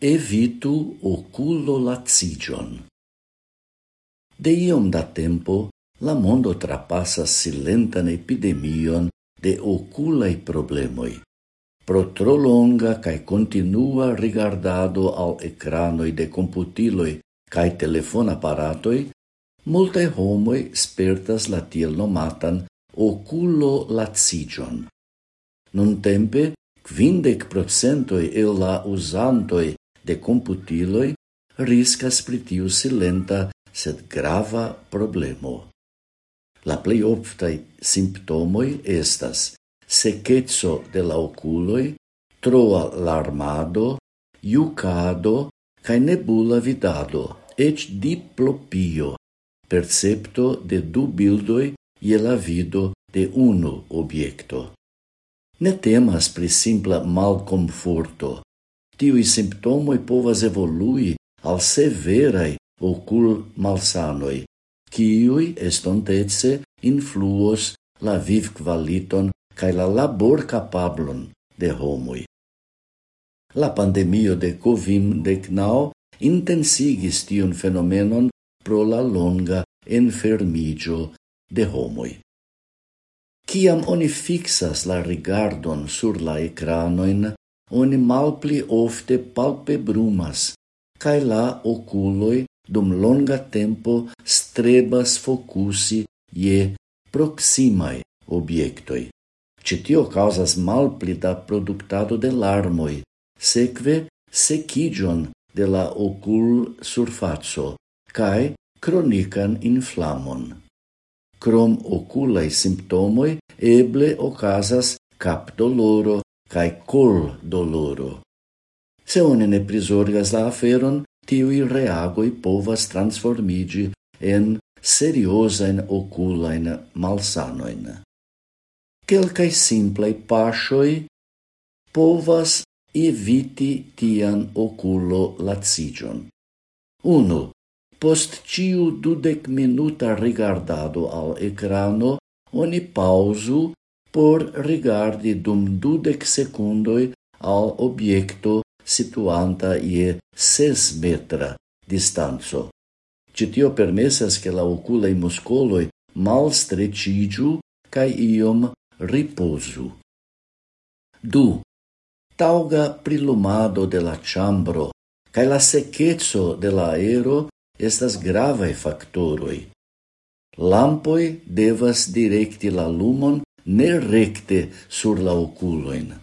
evitu oculo lazigion. De iom da tempo, la mondo trapassa silentan epidemion de oculai problemoi, pro tro longa cae continua rigardado al ecranoi de computiloi cae telefonaparatoi, multe homoi spertas la tiel nomatan oculo lazigion. Nun tempe, quindec procentoi el la usantoi de computiloi riscas pritiu silenta, sed grava problemo. La plei oftaj simptomoi estas sekeco de la oculoi, troa larmado, iucado, cae nebula vidado, eĉ diplopio, percepto de du bildoi ie la vido de unu obiecto. Ne temas pri simpla malcomforto, tiui simptomoi povas evolui al severai ocul malsanoi, quiui estontece influos la viv qualiton cae la labor capablon de homoi. La pandemio de COVID-19 intensigis tion fenomenon pro la longa enfermigio de homoi. Ciam oni fixas la rigardon sur la ecranoin, oni malpli ofte palpebrumas, cae la oculoi dum longa tempo strebas focusi je proximae obiectoi. Citio causas malpli da productado de larmoi, seque secigion de la ocul surfazzo, cae cronican inflamon. Crom oculae simptomoi eble ocasas cap doloro, cae col doloro. Se oni ne prisorgas la aferon, tiui reagoi povas transformigi en seriosain oculain malsanoin. Quelcae simplei pasioi povas eviti tian oculo lacigion. Uno, post ciu dudec minuta rigardado al ecrano, oni pausu por rigardi dum dudec secundoi al obiecto situanta ie ses metra distanzo. Citio permesas che la oculei muscoloi mal strecigiu cae iom riposu. Du. Tauga prilumado de la chambro cae la secetso de la aero estas gravae factoroi. Lampoi devas directi la lumon ne recte sur la oculoin.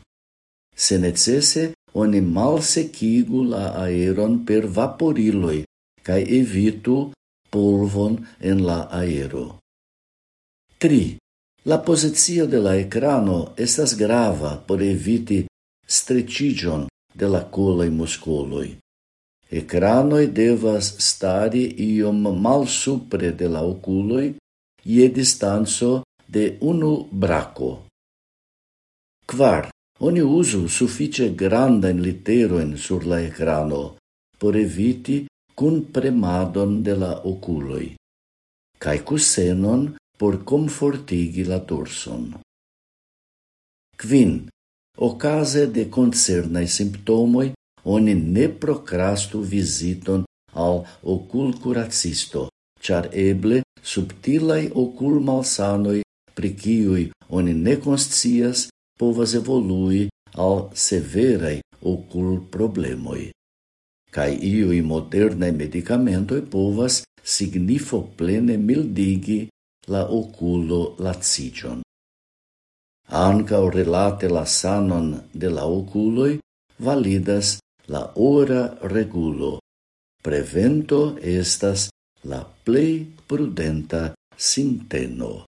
Se necesse, oni malsequigu la aeron per vaporiloi, cae evitu polvon en la aero. 3. La posizio de la ecrano estas grava por eviti strecigion de la colai muscoloi. Ecranoi devas stari iom mal supre de la oculoi ie distanzo de unu braco. Quar, oni usu suffice grandain literoen sur la ecrano por eviti cun premadon de la oculoi, cae cusenon por confortigi la torson. Quin, ocase de concernae simptomoi, oni ne procrastu visiton al ocul curacisto, char eble subtilai ocul malsanoi pri quiui oni ne conscias povas evolui al severai ocul problemoi. Cai iui modernae medicamentoi povas signifo plene mildigi la oculo lacigion. o relate la sanon de la oculoi validas la ora regulo. Prevento estas la plei prudenta sinteno.